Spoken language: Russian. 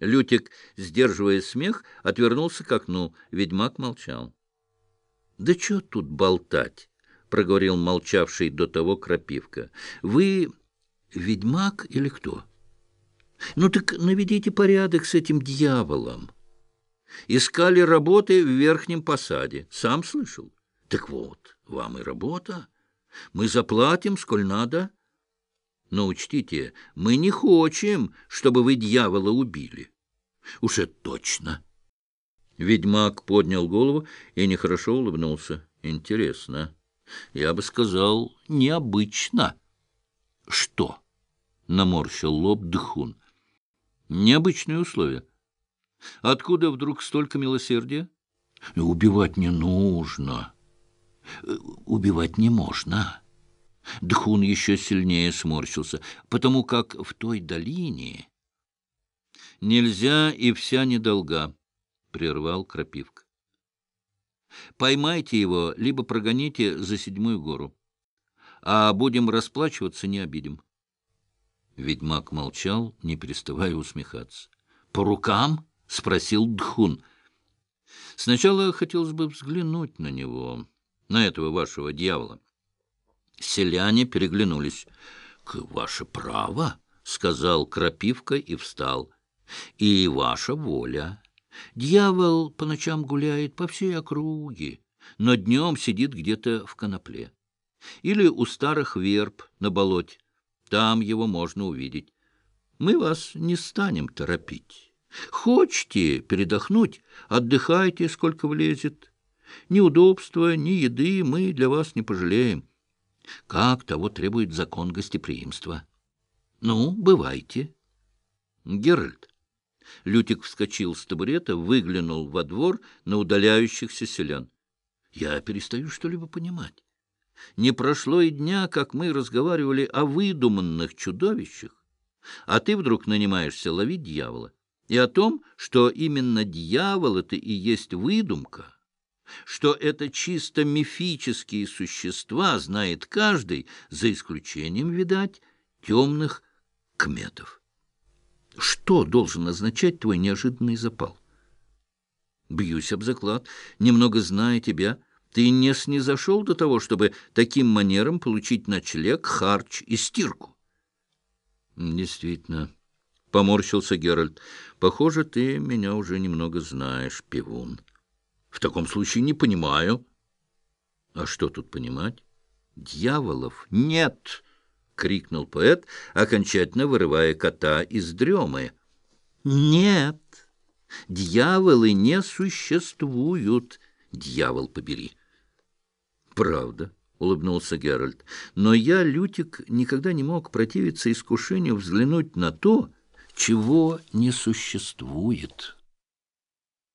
Лютик, сдерживая смех, отвернулся к окну. Ведьмак молчал. — Да что тут болтать? — проговорил молчавший до того Крапивка. — Вы ведьмак или кто? — Ну так наведите порядок с этим дьяволом. Искали работы в верхнем посаде. Сам слышал. Так вот, вам и работа. Мы заплатим, сколь надо. Но учтите, мы не хотим, чтобы вы дьявола убили. Уж это точно. Ведьмак поднял голову и нехорошо улыбнулся. Интересно. Я бы сказал, необычно. Что? Наморщил лоб Дхун. Необычные условия. Откуда вдруг столько милосердия? Убивать не нужно. Убивать не можно. Дхун еще сильнее сморщился, потому как в той долине... — Нельзя и вся недолга, — прервал Крапивка. — Поймайте его, либо прогоните за седьмую гору. А будем расплачиваться, не обидим. Ведьмак молчал, не переставая усмехаться. — По рукам? — спросил Дхун. — Сначала хотелось бы взглянуть на него, на этого вашего дьявола. — Селяне переглянулись. — К ваше право, — сказал Крапивка и встал. — И ваша воля. Дьявол по ночам гуляет по всей округе, но днем сидит где-то в конопле. Или у старых верб на болоте. Там его можно увидеть. Мы вас не станем торопить. Хочете передохнуть, отдыхайте, сколько влезет. Ни удобства, ни еды мы для вас не пожалеем как того требует закон гостеприимства. Ну, бывайте. Геральт. Лютик вскочил с табурета, выглянул во двор на удаляющихся селян. Я перестаю что-либо понимать. Не прошло и дня, как мы разговаривали о выдуманных чудовищах, а ты вдруг нанимаешься ловить дьявола. И о том, что именно дьявол — это и есть выдумка — что это чисто мифические существа знает каждый, за исключением, видать, темных кметов. Что должен означать твой неожиданный запал? Бьюсь об заклад, немного зная тебя, ты не снизошел до того, чтобы таким манером получить ночлег, харч и стирку. Действительно, — поморщился Геральт, — похоже, ты меня уже немного знаешь, пивун. В таком случае не понимаю. А что тут понимать? Дьяволов нет, крикнул поэт, окончательно вырывая кота из дремы. Нет, дьяволы не существуют, дьявол побери. Правда, улыбнулся Геральт, но я, Лютик, никогда не мог противиться искушению взглянуть на то, чего не существует».